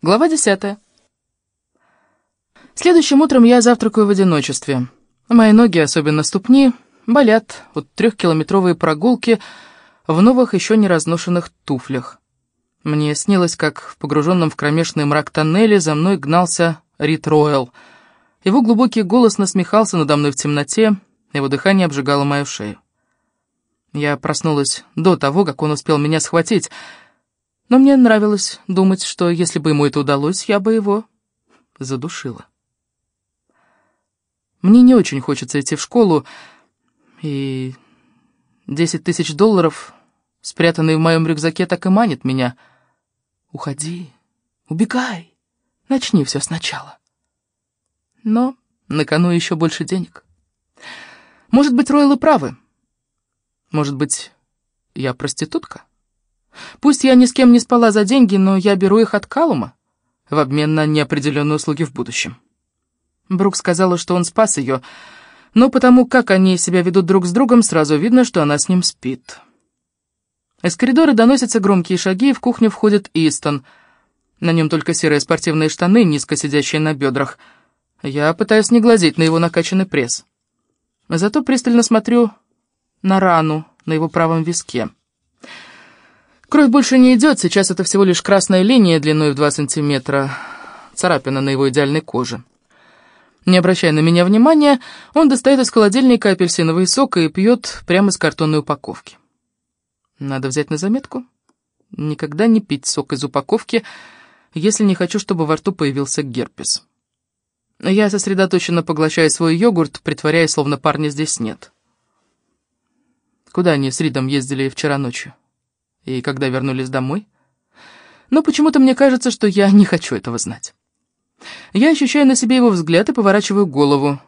Глава десятая. Следующим утром я завтракаю в одиночестве. Мои ноги, особенно ступни, болят от трехкилометровой прогулки в новых еще не разношенных туфлях. Мне снилось, как в погруженном в кромешный мрак тоннеле за мной гнался Рит Ройл. Его глубокий голос насмехался надо мной в темноте, его дыхание обжигало мою шею. Я проснулась до того, как он успел меня схватить, но мне нравилось думать, что если бы ему это удалось, я бы его задушила. Мне не очень хочется идти в школу, и десять тысяч долларов, спрятанные в моем рюкзаке, так и манит меня. Уходи, убегай, начни все сначала. Но на кону еще больше денег. Может быть, Ройлы правы. Может быть, я проститутка? Пусть я ни с кем не спала за деньги, но я беру их от Калума в обмен на неопределенные услуги в будущем. Брук сказала, что он спас ее, но потому как они себя ведут друг с другом, сразу видно, что она с ним спит. Из коридора доносятся громкие шаги, и в кухню входит Истон. На нем только серые спортивные штаны, низко сидящие на бедрах. Я пытаюсь не глазеть на его накачанный пресс. Зато пристально смотрю на рану на его правом виске. Кровь больше не идет, сейчас это всего лишь красная линия длиной в 2 сантиметра, царапина на его идеальной коже. Не обращая на меня внимания, он достает из холодильника апельсиновый сок и пьет прямо из картонной упаковки. Надо взять на заметку. Никогда не пить сок из упаковки, если не хочу, чтобы во рту появился герпес. Я сосредоточенно поглощаю свой йогурт, притворяясь, словно парня здесь нет. Куда они с Ридом ездили вчера ночью? И когда вернулись домой? Но почему-то мне кажется, что я не хочу этого знать. Я ощущаю на себе его взгляд и поворачиваю голову.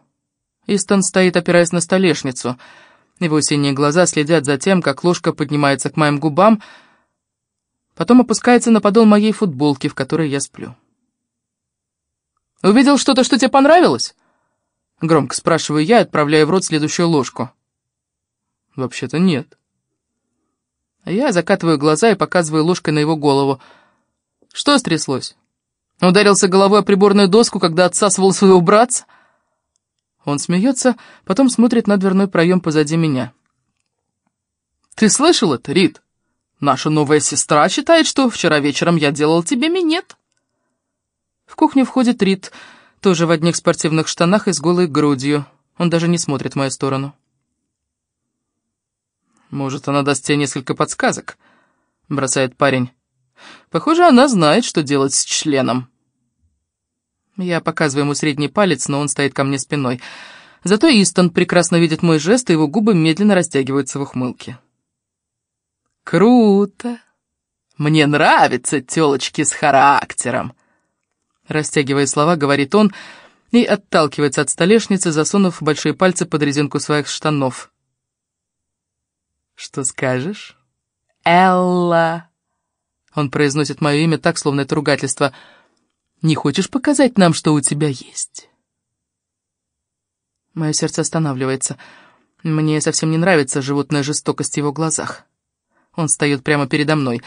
Истон стоит, опираясь на столешницу. Его синие глаза следят за тем, как ложка поднимается к моим губам, потом опускается на подол моей футболки, в которой я сплю. «Увидел что-то, что тебе понравилось?» Громко спрашиваю я, отправляя в рот следующую ложку. «Вообще-то нет». Я закатываю глаза и показываю ложкой на его голову. «Что стряслось? Ударился головой о приборную доску, когда отсасывал своего братца?» Он смеется, потом смотрит на дверной проем позади меня. «Ты слышал это, Рит? Наша новая сестра считает, что вчера вечером я делал тебе минет». В кухню входит Рит, тоже в одних спортивных штанах и с голой грудью. Он даже не смотрит в мою сторону. «Может, она даст тебе несколько подсказок?» — бросает парень. «Похоже, она знает, что делать с членом». Я показываю ему средний палец, но он стоит ко мне спиной. Зато Истон прекрасно видит мой жест, и его губы медленно растягиваются в ухмылке. «Круто! Мне нравятся тёлочки с характером!» Растягивая слова, говорит он и отталкивается от столешницы, засунув большие пальцы под резинку своих штанов. «Что скажешь?» «Элла!» Он произносит мое имя так, словно это ругательство — не хочешь показать нам, что у тебя есть?» Мое сердце останавливается. Мне совсем не нравится животная жестокость в его глазах. Он встает прямо передо мной.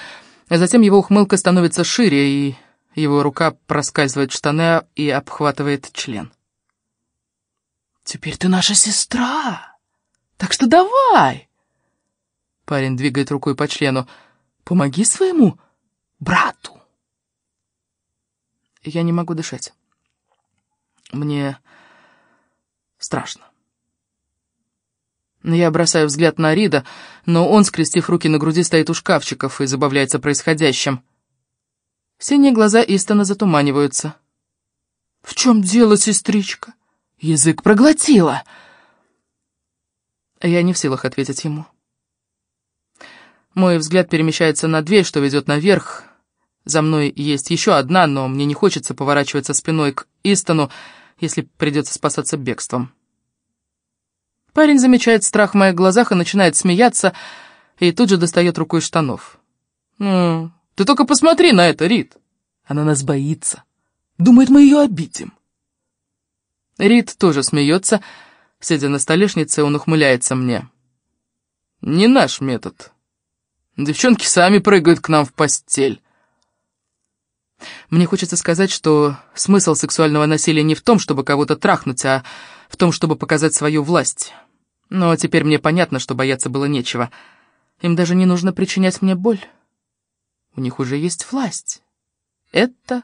А затем его ухмылка становится шире, и его рука проскальзывает в штаны и обхватывает член. «Теперь ты наша сестра, так что давай!» Парень двигает рукой по члену. «Помоги своему брату!» Я не могу дышать. Мне страшно. Я бросаю взгляд на Рида, но он, скрестив руки на груди, стоит у шкафчиков и забавляется происходящим. Синие глаза Истона затуманиваются. «В чем дело, сестричка? Язык проглотила!» Я не в силах ответить ему. Мой взгляд перемещается на дверь, что ведет наверх, за мной есть еще одна, но мне не хочется поворачиваться спиной к Истону, если придется спасаться бегством. Парень замечает страх в моих глазах и начинает смеяться, и тут же достает руку из штанов. «Ну, ты только посмотри на это, Рит! Она нас боится. Думает, мы ее обидим». Рит тоже смеется. Сидя на столешнице, он ухмыляется мне. «Не наш метод. Девчонки сами прыгают к нам в постель». Мне хочется сказать, что смысл сексуального насилия не в том, чтобы кого-то трахнуть, а в том, чтобы показать свою власть. Но теперь мне понятно, что бояться было нечего. Им даже не нужно причинять мне боль. У них уже есть власть. Это...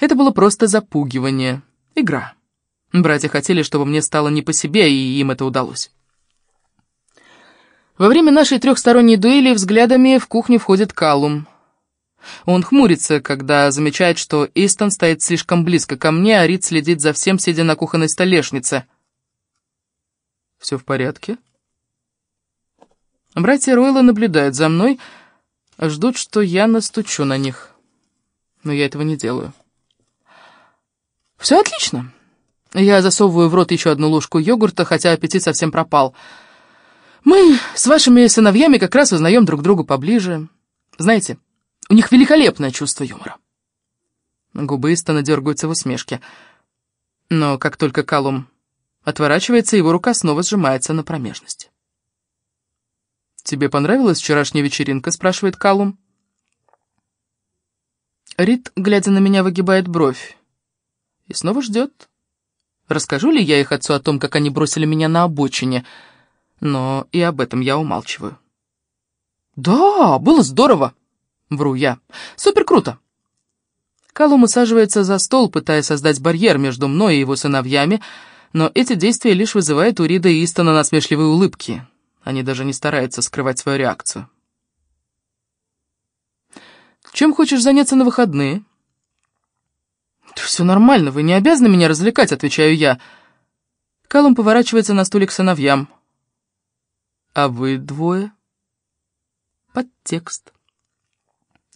Это было просто запугивание. Игра. Братья хотели, чтобы мне стало не по себе, и им это удалось. Во время нашей трехсторонней дуэли взглядами в кухню входит Калум. Он хмурится, когда замечает, что Истон стоит слишком близко ко мне, а Рид следит за всем, сидя на кухонной столешнице. «Все в порядке?» Братья Ройла наблюдают за мной, ждут, что я настучу на них. Но я этого не делаю. «Все отлично!» Я засовываю в рот еще одну ложку йогурта, хотя аппетит совсем пропал. «Мы с вашими сыновьями как раз узнаем друг друга поближе. Знаете, у них великолепное чувство юмора». Губы Истона дергаются в усмешке. Но как только Калум отворачивается, его рука снова сжимается на промежности. «Тебе понравилась вчерашняя вечеринка?» — спрашивает Калум. Рид, глядя на меня, выгибает бровь. И снова ждет. Расскажу ли я их отцу о том, как они бросили меня на обочине? Но и об этом я умалчиваю. «Да, было здорово!» Вру я. Супер круто. Калум усаживается за стол, пытаясь создать барьер между мной и его сыновьями, но эти действия лишь вызывают у Рида и Истона насмешливые улыбки. Они даже не стараются скрывать свою реакцию. «Чем хочешь заняться на выходные?» «Все нормально, вы не обязаны меня развлекать», — отвечаю я. Калум поворачивается на столик сыновьям. «А вы двое?» Подтекст.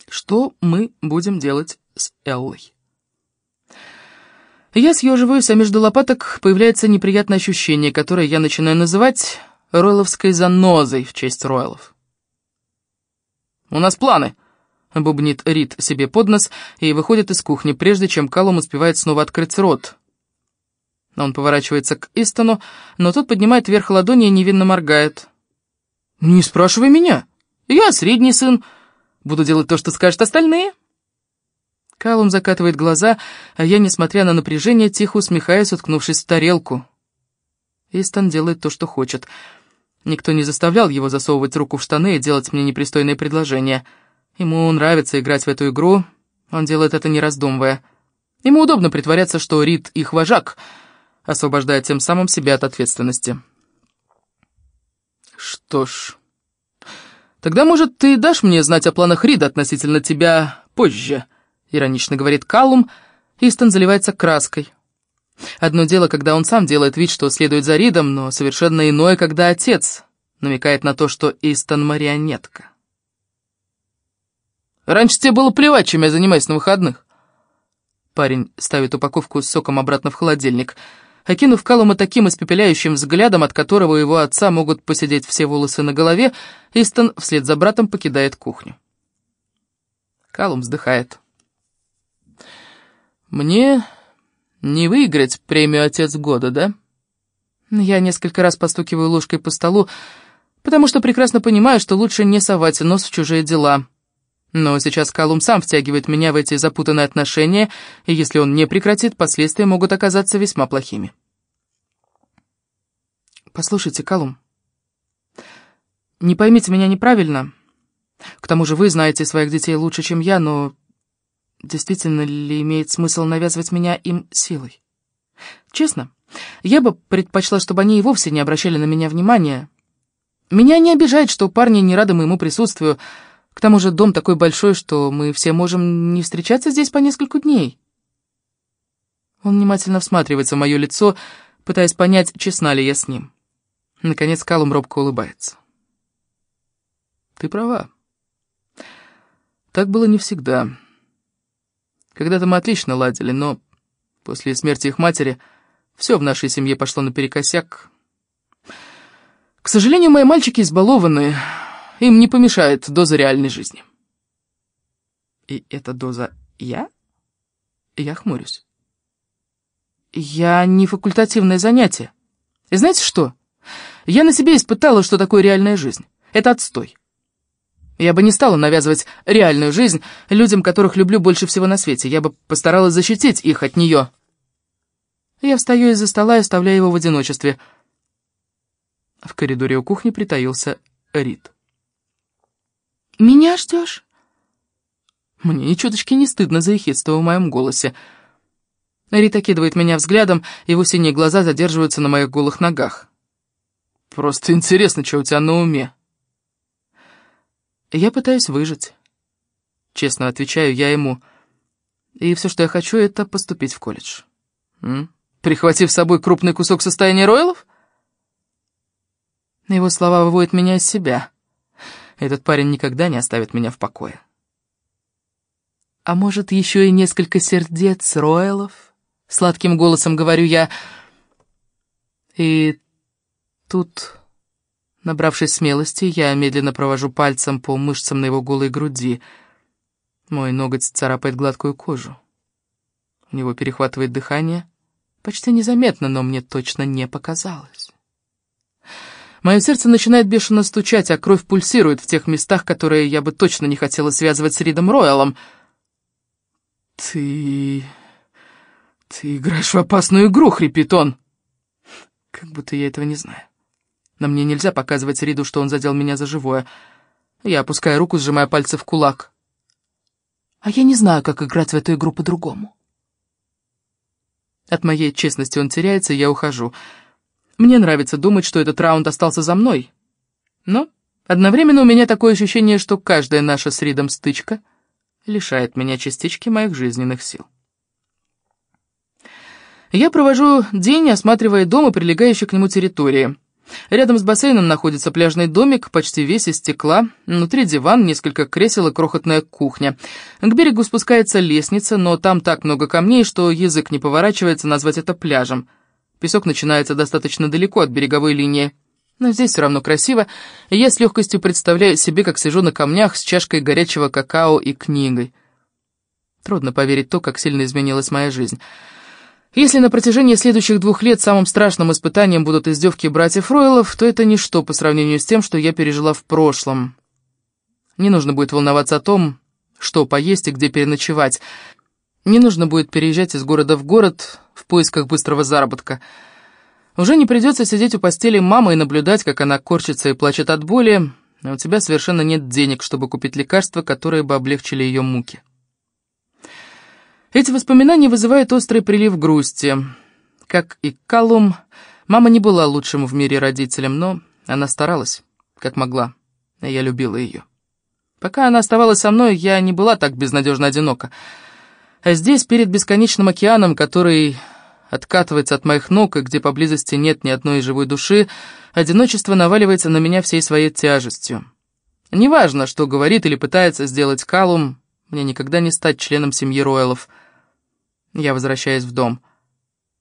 Что мы будем делать с Эллой? Я съеживаюсь, а между лопаток появляется неприятное ощущение, которое я начинаю называть ройловской занозой в честь ройлов. «У нас планы», — бубнит Рид себе под нос и выходит из кухни, прежде чем Калум успевает снова открыть рот. Он поворачивается к Истону, но тот поднимает вверх ладони и невинно моргает. «Не спрашивай меня. Я средний сын, Буду делать то, что скажут остальные». Калум закатывает глаза, а я, несмотря на напряжение, тихо усмехаюсь, уткнувшись в тарелку. Истон делает то, что хочет. Никто не заставлял его засовывать руку в штаны и делать мне непристойные предложения. Ему нравится играть в эту игру, он делает это не раздумывая. Ему удобно притворяться, что Рид их вожак, освобождая тем самым себя от ответственности. Что ж... «Тогда, может, ты дашь мне знать о планах Рида относительно тебя позже?» — иронично говорит Каллум. Истон заливается краской. Одно дело, когда он сам делает вид, что следует за Ридом, но совершенно иное, когда отец намекает на то, что Истон — марионетка. «Раньше тебе было плевать, чем я занимаюсь на выходных». Парень ставит упаковку с соком обратно в холодильник — Окинув Калума таким испепеляющим взглядом, от которого его отца могут посидеть все волосы на голове, Истон вслед за братом покидает кухню. Калум вздыхает. «Мне не выиграть премию «Отец года», да?» Я несколько раз постукиваю ложкой по столу, потому что прекрасно понимаю, что лучше не совать нос в чужие дела. Но сейчас Калум сам втягивает меня в эти запутанные отношения, и если он не прекратит, последствия могут оказаться весьма плохими. Послушайте, Калум, не поймите меня неправильно. К тому же вы знаете своих детей лучше, чем я, но действительно ли имеет смысл навязывать меня им силой? Честно, я бы предпочла, чтобы они и вовсе не обращали на меня внимания. Меня не обижает, что парни не рады моему присутствию, к тому же дом такой большой, что мы все можем не встречаться здесь по несколько дней. Он внимательно всматривается в мое лицо, пытаясь понять, честна ли я с ним. Наконец Калум робко улыбается. Ты права. Так было не всегда. Когда-то мы отлично ладили, но после смерти их матери все в нашей семье пошло наперекосяк. К сожалению, мои мальчики избалованы, им не помешает доза реальной жизни. И эта доза я? Я хмурюсь. Я не факультативное занятие. И знаете что? Я на себе испытала, что такое реальная жизнь. Это отстой. Я бы не стала навязывать реальную жизнь людям, которых люблю больше всего на свете. Я бы постаралась защитить их от нее. Я встаю из-за стола и оставляю его в одиночестве. В коридоре у кухни притаился Рид. «Меня ждешь?» Мне ни чуточки не стыдно за ехидство в моем голосе. Рит окидывает меня взглядом, его синие глаза задерживаются на моих голых ногах. «Просто интересно, что у тебя на уме?» «Я пытаюсь выжить», — честно отвечаю я ему. «И все, что я хочу, это поступить в колледж». М? «Прихватив с собой крупный кусок состояния Ройлов?» Его слова выводят меня из себя. Этот парень никогда не оставит меня в покое. «А может, еще и несколько сердец Ройлов?» Сладким голосом говорю я. И тут, набравшись смелости, я медленно провожу пальцем по мышцам на его голой груди. Мой ноготь царапает гладкую кожу. У него перехватывает дыхание. Почти незаметно, но мне точно не показалось. Мое сердце начинает бешено стучать, а кровь пульсирует в тех местах, которые я бы точно не хотела связывать с Ридом Роялом. «Ты... ты играешь в опасную игру», — хрипит он. Как будто я этого не знаю. Но мне нельзя показывать Риду, что он задел меня за живое. Я опускаю руку, сжимая пальцы в кулак. А я не знаю, как играть в эту игру по-другому. От моей честности он теряется, и я ухожу. Мне нравится думать, что этот раунд остался за мной. Но одновременно у меня такое ощущение, что каждая наша с Ридом стычка лишает меня частички моих жизненных сил. Я провожу день, осматривая дом и прилегающие к нему территории. Рядом с бассейном находится пляжный домик, почти весь из стекла. Внутри диван, несколько кресел и крохотная кухня. К берегу спускается лестница, но там так много камней, что язык не поворачивается назвать это пляжем. Песок начинается достаточно далеко от береговой линии. Но здесь все равно красиво, и я с легкостью представляю себе, как сижу на камнях с чашкой горячего какао и книгой. Трудно поверить то, как сильно изменилась моя жизнь. Если на протяжении следующих двух лет самым страшным испытанием будут издевки братьев Ройлов, то это ничто по сравнению с тем, что я пережила в прошлом. Не нужно будет волноваться о том, что поесть и где переночевать. Не нужно будет переезжать из города в город в поисках быстрого заработка. Уже не придется сидеть у постели мамы и наблюдать, как она корчится и плачет от боли, а у тебя совершенно нет денег, чтобы купить лекарства, которые бы облегчили ее муки. Эти воспоминания вызывают острый прилив грусти. Как и Калум, мама не была лучшим в мире родителем, но она старалась, как могла, и я любила ее. Пока она оставалась со мной, я не была так безнадежно одинока. А здесь, перед бесконечным океаном, который откатывается от моих ног, и где поблизости нет ни одной живой души, одиночество наваливается на меня всей своей тяжестью. Неважно, что говорит или пытается сделать Калум, мне никогда не стать членом семьи Ройлов. Я возвращаюсь в дом.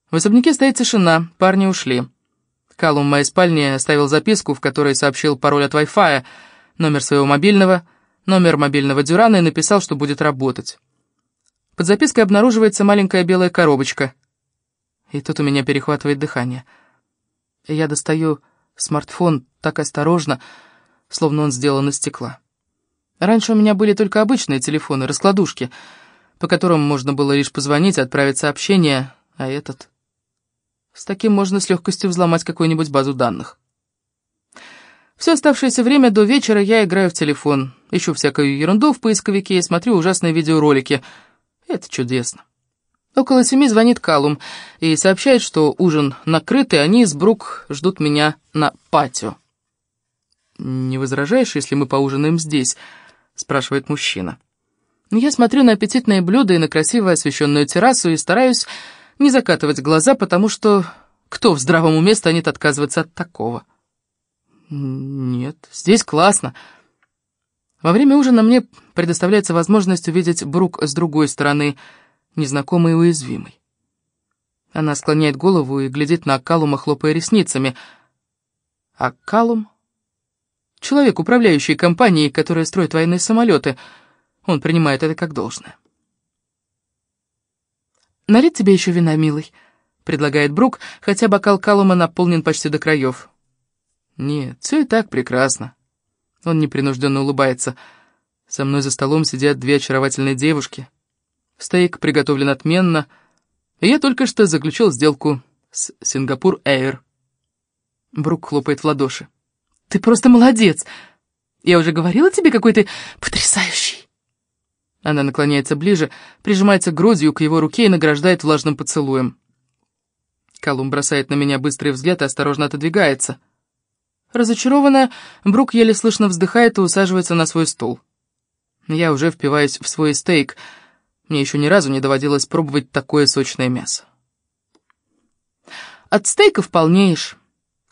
В особняке стоит тишина, парни ушли. Калум в моей спальне оставил записку, в которой сообщил пароль от Wi-Fi, номер своего мобильного, номер мобильного Дюрана и написал, что будет работать. Под запиской обнаруживается маленькая белая коробочка. И тут у меня перехватывает дыхание. Я достаю смартфон так осторожно, словно он сделан из стекла. Раньше у меня были только обычные телефоны, раскладушки, по которым можно было лишь позвонить, отправить сообщение, а этот... С таким можно с легкостью взломать какую-нибудь базу данных. Все оставшееся время до вечера я играю в телефон, ищу всякую ерунду в поисковике и смотрю ужасные видеоролики — это чудесно. Около семи звонит Калум и сообщает, что ужин накрыт, и они с Брук ждут меня на патио. «Не возражаешь, если мы поужинаем здесь?» — спрашивает мужчина. Я смотрю на аппетитные блюда и на красиво освещенную террасу и стараюсь не закатывать глаза, потому что кто в здравом уме станет отказываться от такого? Нет, здесь классно. Во время ужина мне предоставляется возможность увидеть Брук с другой стороны, незнакомой и уязвимой. Она склоняет голову и глядит на Калума, хлопая ресницами. А человек, управляющий компанией, которая строит военные самолеты. Он принимает это как должное. «Налить тебе еще вина, милый», — предлагает Брук, хотя бокал Калума наполнен почти до краев. «Нет, все и так прекрасно. Он непринужденно улыбается. Со мной за столом сидят две очаровательные девушки. Стейк приготовлен отменно, и я только что заключил сделку с Сингапур Эйр. Брук хлопает в ладоши. «Ты просто молодец! Я уже говорила тебе, какой ты потрясающий!» Она наклоняется ближе, прижимается грудью к его руке и награждает влажным поцелуем. Колумб бросает на меня быстрый взгляд и осторожно отодвигается. Разочарованная, Брук еле слышно вздыхает и усаживается на свой стул. Я уже впиваюсь в свой стейк. Мне еще ни разу не доводилось пробовать такое сочное мясо. «От стейков полнеешь,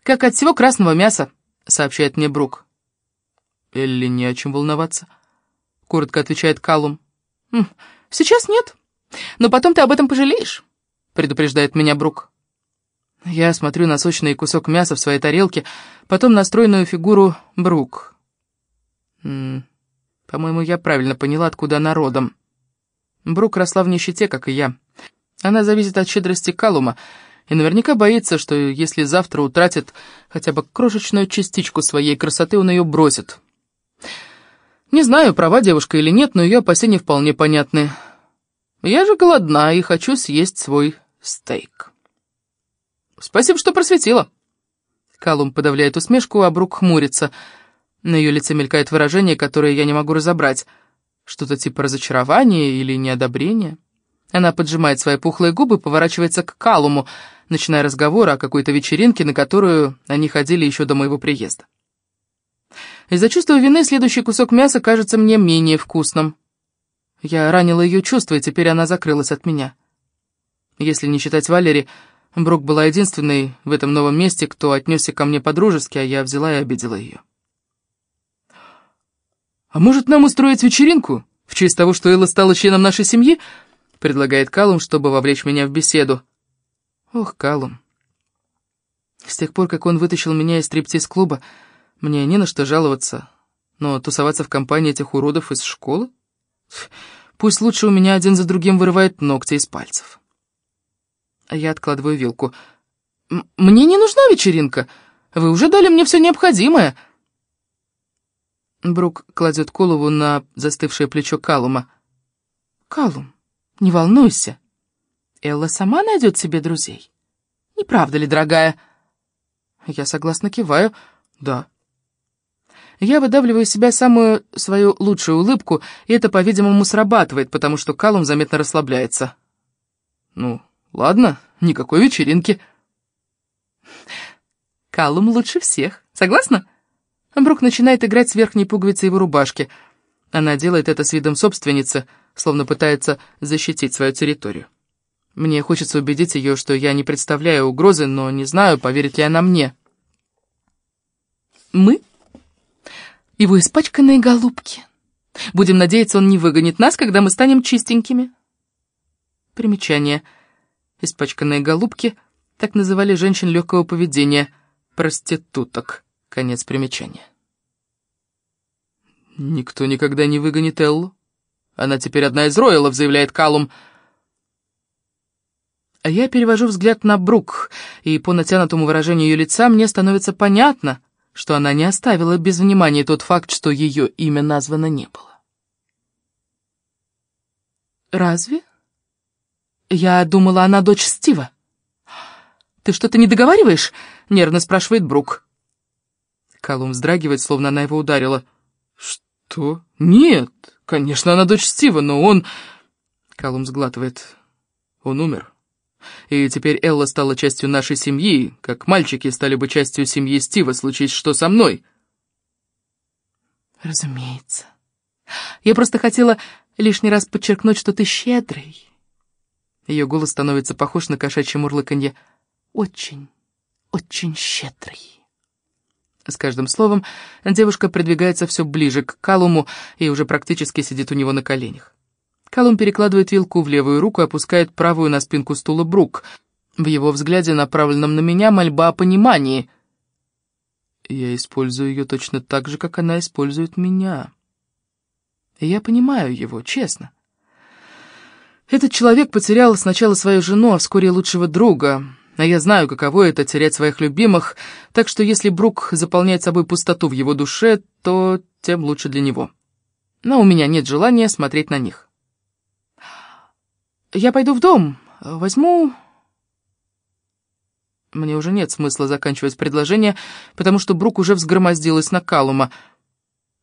как от всего красного мяса», — сообщает мне Брук. «Элли, не о чем волноваться», — коротко отвечает Калум. «Сейчас нет, но потом ты об этом пожалеешь», — предупреждает меня Брук. Я смотрю на сочный кусок мяса в своей тарелке, потом на стройную фигуру Брук. По-моему, я правильно поняла, откуда она родом. Брук росла в нищете, как и я. Она зависит от щедрости Калума, и наверняка боится, что если завтра утратит хотя бы крошечную частичку своей красоты, он ее бросит. Не знаю, права девушка или нет, но ее опасения вполне понятны. Я же голодна и хочу съесть свой стейк. Спасибо, что просветила. Калум подавляет усмешку, а Брук хмурится. На ее лице мелькает выражение, которое я не могу разобрать. Что-то типа разочарования или неодобрения. Она поджимает свои пухлые губы, поворачивается к Калуму, начиная разговор о какой-то вечеринке, на которую они ходили еще до моего приезда. Из-за чувства вины следующий кусок мяса кажется мне менее вкусным. Я ранила ее чувства, и теперь она закрылась от меня. Если не считать Валери, Брук была единственной в этом новом месте, кто отнесся ко мне по-дружески, а я взяла и обидела ее. «А может, нам устроить вечеринку в честь того, что Элла стала членом нашей семьи?» — предлагает Калум, чтобы вовлечь меня в беседу. Ох, Калум. С тех пор, как он вытащил меня из стриптиз-клуба, мне не на что жаловаться, но тусоваться в компании этих уродов из школы? Пусть лучше у меня один за другим вырывает ногти из пальцев. Я откладываю вилку. «Мне не нужна вечеринка. Вы уже дали мне все необходимое». Брук кладет голову на застывшее плечо Калума. «Калум, не волнуйся. Элла сама найдет себе друзей. Не правда ли, дорогая?» Я согласно киваю. «Да». Я выдавливаю из себя самую свою лучшую улыбку, и это, по-видимому, срабатывает, потому что Калум заметно расслабляется. «Ну, Ладно, никакой вечеринки. Каллум лучше всех. Согласна? Брук начинает играть с верхней пуговицей его рубашки. Она делает это с видом собственницы, словно пытается защитить свою территорию. Мне хочется убедить ее, что я не представляю угрозы, но не знаю, поверит ли она мне. Мы? Его испачканные голубки. Будем надеяться, он не выгонит нас, когда мы станем чистенькими. Примечание — Испачканные голубки так называли женщин легкого поведения, проституток. Конец примечания. «Никто никогда не выгонит Эллу. Она теперь одна из Роялов», — заявляет Калум. А я перевожу взгляд на Брук, и по натянутому выражению ее лица мне становится понятно, что она не оставила без внимания тот факт, что ее имя названо не было. «Разве?» «Я думала, она дочь Стива». «Ты что-то не договариваешь?» — нервно спрашивает Брук. Калум вздрагивает, словно она его ударила. «Что? Нет, конечно, она дочь Стива, но он...» Калум сглатывает. «Он умер. И теперь Элла стала частью нашей семьи, как мальчики стали бы частью семьи Стива, случись что со мной». «Разумеется. Я просто хотела лишний раз подчеркнуть, что ты щедрый». Ее голос становится похож на кошачье мурлыканье. «Очень, очень щедрый». С каждым словом девушка придвигается все ближе к Калуму и уже практически сидит у него на коленях. Калум перекладывает вилку в левую руку и опускает правую на спинку стула Брук. В его взгляде, направленном на меня, мольба о понимании. Я использую ее точно так же, как она использует меня. Я понимаю его, честно. Этот человек потерял сначала свою жену, а вскоре лучшего друга. А я знаю, каково это терять своих любимых, так что если Брук заполняет собой пустоту в его душе, то тем лучше для него. Но у меня нет желания смотреть на них. Я пойду в дом, возьму... Мне уже нет смысла заканчивать предложение, потому что Брук уже взгромоздилась на Калума.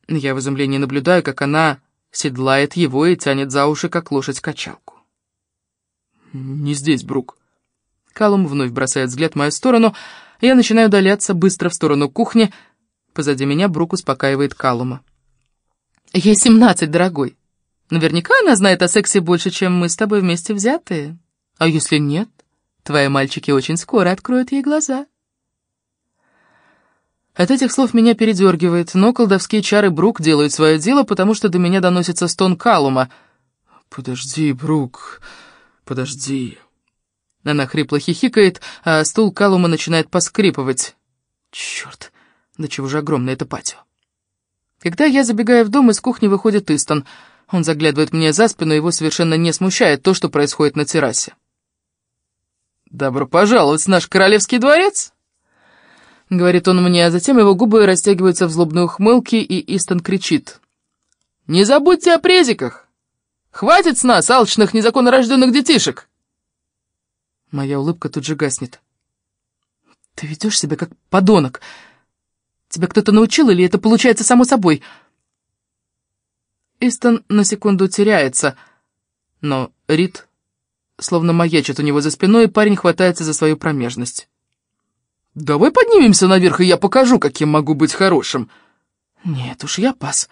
Я в изумлении наблюдаю, как она седлает его и тянет за уши, как лошадь качалку. «Не здесь, Брук». Калум вновь бросает взгляд в мою сторону, и я начинаю удаляться быстро в сторону кухни. Позади меня Брук успокаивает Калума. «Ей семнадцать, дорогой. Наверняка она знает о сексе больше, чем мы с тобой вместе взятые. А если нет, твои мальчики очень скоро откроют ей глаза». От этих слов меня передергивает, но колдовские чары Брук делают свое дело, потому что до меня доносится стон Калума. «Подожди, Брук, подожди». Она хрипло хихикает, а стул Калума начинает поскрипывать. Черт, да чего же огромное это патио. Когда я забегаю в дом, из кухни выходит Истон. Он заглядывает мне за спину, его совершенно не смущает то, что происходит на террасе. «Добро пожаловать в наш королевский дворец!» Говорит он мне, а затем его губы растягиваются в злобной ухмылке, и Истон кричит. «Не забудьте о презиках! Хватит с нас, алчных незаконнорожденных детишек!» Моя улыбка тут же гаснет. «Ты ведешь себя как подонок. Тебя кто-то научил, или это получается само собой?» Истон на секунду теряется, но Рид словно маячит у него за спиной, и парень хватается за свою промежность. «Давай поднимемся наверх, и я покажу, каким могу быть хорошим». «Нет уж, я пас».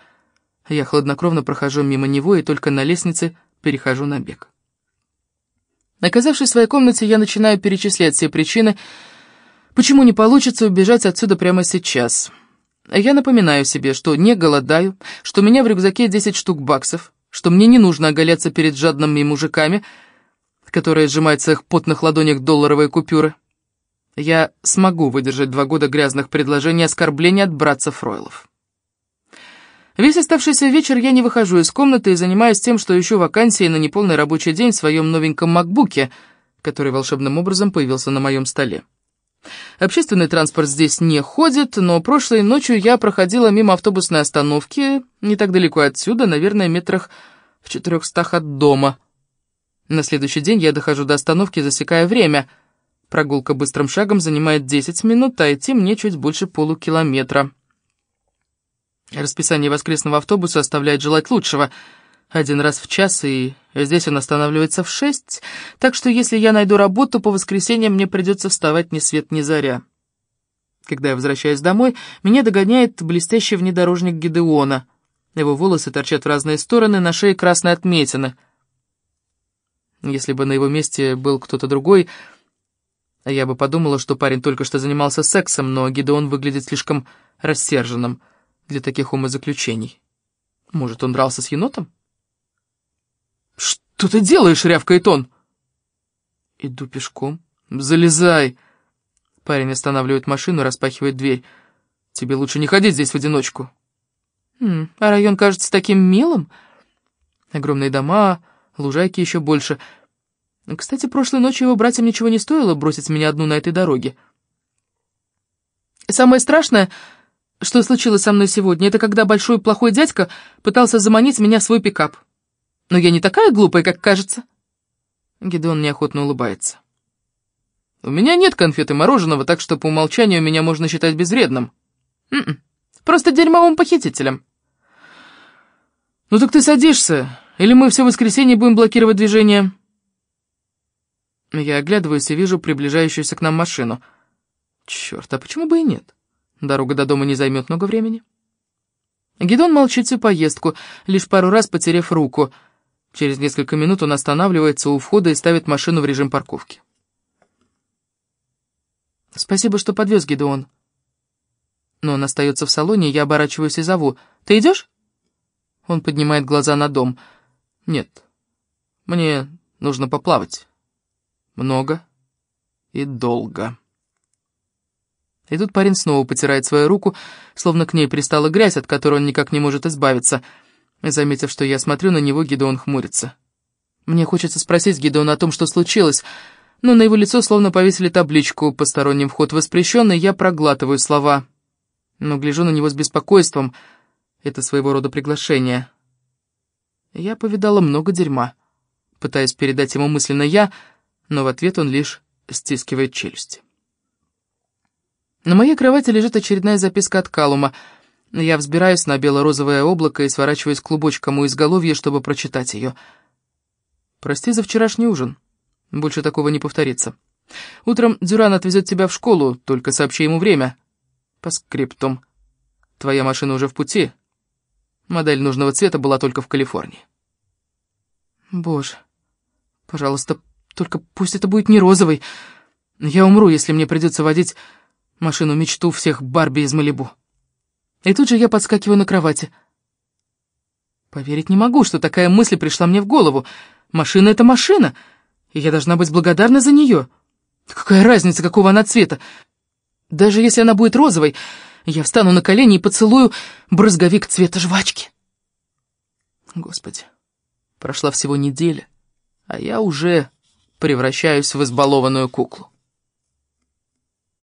Я хладнокровно прохожу мимо него и только на лестнице перехожу на бег. Оказавшись в своей комнате, я начинаю перечислять все причины, почему не получится убежать отсюда прямо сейчас. Я напоминаю себе, что не голодаю, что у меня в рюкзаке 10 штук баксов, что мне не нужно оголяться перед жадными мужиками, которые сжимают в своих потных ладонях долларовые купюры. Я смогу выдержать два года грязных предложений и оскорблений от братцев Ройлов. Весь оставшийся вечер я не выхожу из комнаты и занимаюсь тем, что ищу вакансии на неполный рабочий день в своем новеньком макбуке, который волшебным образом появился на моем столе. Общественный транспорт здесь не ходит, но прошлой ночью я проходила мимо автобусной остановки, не так далеко отсюда, наверное, метрах в четырехстах от дома. На следующий день я дохожу до остановки, засекая время. Прогулка быстрым шагом занимает 10 минут, а идти мне чуть больше полукилометра. Расписание воскресного автобуса оставляет желать лучшего. Один раз в час, и здесь он останавливается в шесть, так что если я найду работу по воскресеньям, мне придется вставать ни свет ни заря. Когда я возвращаюсь домой, меня догоняет блестящий внедорожник Гидеона. Его волосы торчат в разные стороны, на шее красные отметины. Если бы на его месте был кто-то другой, я бы подумала, что парень только что занимался сексом, но Гидеон выглядит слишком рассерженным для таких умозаключений. Может, он дрался с енотом? «Что ты делаешь?» — рявкает он. «Иду пешком. Залезай!» Парень останавливает машину, распахивает дверь. «Тебе лучше не ходить здесь в одиночку». М «А район кажется таким милым. Огромные дома, лужайки еще больше. Кстати, прошлой ночью его братьям ничего не стоило бросить меня одну на этой дороге. Самое страшное...» Что случилось со мной сегодня, это когда большой плохой дядька пытался заманить меня в свой пикап. Но я не такая глупая, как кажется. Гедеон неохотно улыбается. У меня нет конфеты мороженого, так что по умолчанию меня можно считать безвредным. Н м-м, -н, просто дерьмовым похитителем. Ну так ты садишься, или мы все воскресенье будем блокировать движение? Я оглядываюсь и вижу приближающуюся к нам машину. Черт, а почему бы и нет? Дорога до дома не займет много времени. Гидон молчит всю поездку, лишь пару раз потеряв руку. Через несколько минут он останавливается у входа и ставит машину в режим парковки. «Спасибо, что подвез, Гидеон». Но он остается в салоне, я оборачиваюсь и зову. «Ты идешь?» Он поднимает глаза на дом. «Нет, мне нужно поплавать. Много и долго». И тут парень снова потирает свою руку, словно к ней пристала грязь, от которой он никак не может избавиться. Заметив, что я смотрю на него, Гидеон хмурится. Мне хочется спросить Гидеона о том, что случилось, но на его лицо словно повесили табличку «Посторонним вход воспрещен», и я проглатываю слова. Но гляжу на него с беспокойством. Это своего рода приглашение. Я повидала много дерьма. Пытаюсь передать ему мысленно «я», но в ответ он лишь стискивает челюсти. На моей кровати лежит очередная записка от Калума. Я взбираюсь на бело-розовое облако и сворачиваюсь клубочком у изголовья, чтобы прочитать ее. «Прости за вчерашний ужин. Больше такого не повторится. Утром Дюран отвезет тебя в школу, только сообщи ему время. По скриптум. Твоя машина уже в пути. Модель нужного цвета была только в Калифорнии». «Боже, пожалуйста, только пусть это будет не розовый. Я умру, если мне придется водить машину-мечту всех Барби из Малибу. И тут же я подскакиваю на кровати. Поверить не могу, что такая мысль пришла мне в голову. Машина — это машина, и я должна быть благодарна за нее. Какая разница, какого она цвета? Даже если она будет розовой, я встану на колени и поцелую брызговик цвета жвачки. Господи, прошла всего неделя, а я уже превращаюсь в избалованную куклу.